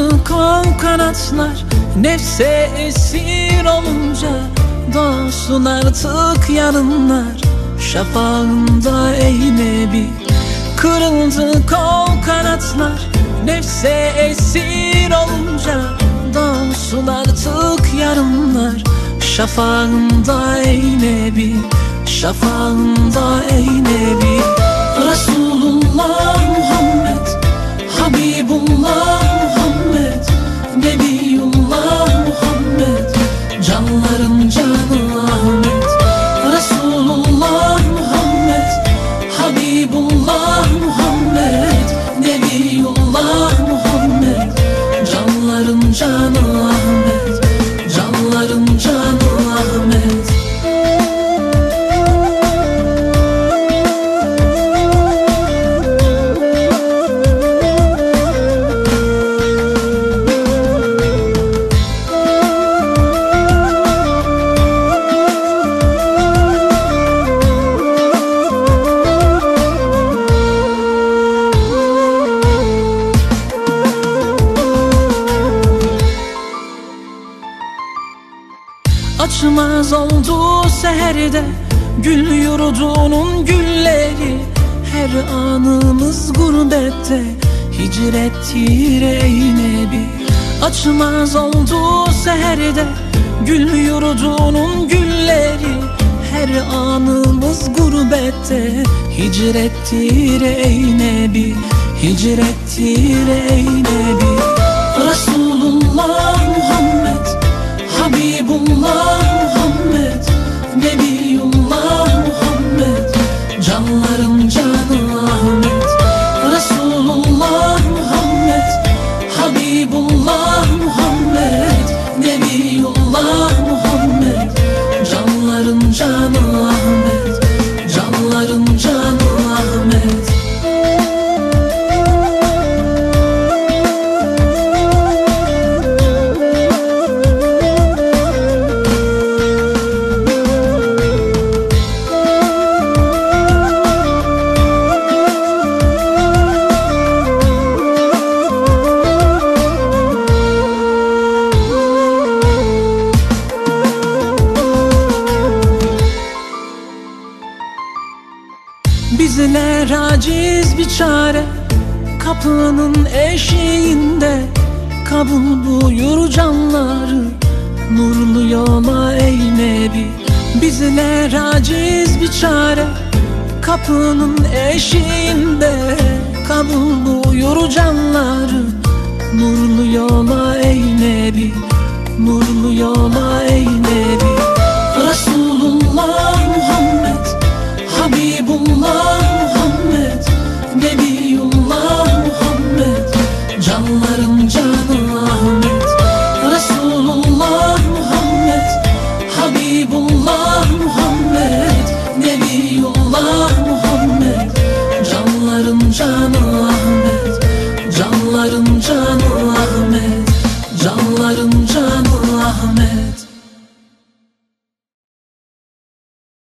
Kırıldı kol kanatlar Nefse esir olunca Doğsun artık yarınlar Şafağında ey Nebi Kırıldı kol kanatlar Nefse esir olunca Doğsun artık yarınlar Şafağında ey Nebi Şafağında ey Nebi Resulullah Muhammed Habibullah Nebiyullah Muhammed Canların canı Ahmet. Resulullah Muhammed Habibullah Muhammed. Nebiyullah Muhammed Canların canı Açmaz oldu seherde Gül yurdunun gülleri. Her anımız gurbette Hicrettir ey Nebi Açmaz oldu seherde Gül yurdunun gülleri. Her anımız gurbette Hicrettir ey Nebi Hicrettir ey Nebi Habibullah Bizler aciz bir çare. Kapının eşiğinde Kabul buyur canları. Nurlu yola ey Nebi. Bizler aciz bir çare. Kapının eşiğinde Kabul buyur canları. Nurlu yola ey Nebi. Nurlu yola ey Nebi Canlarım canı Ahmet Canlarım canı Ahmet.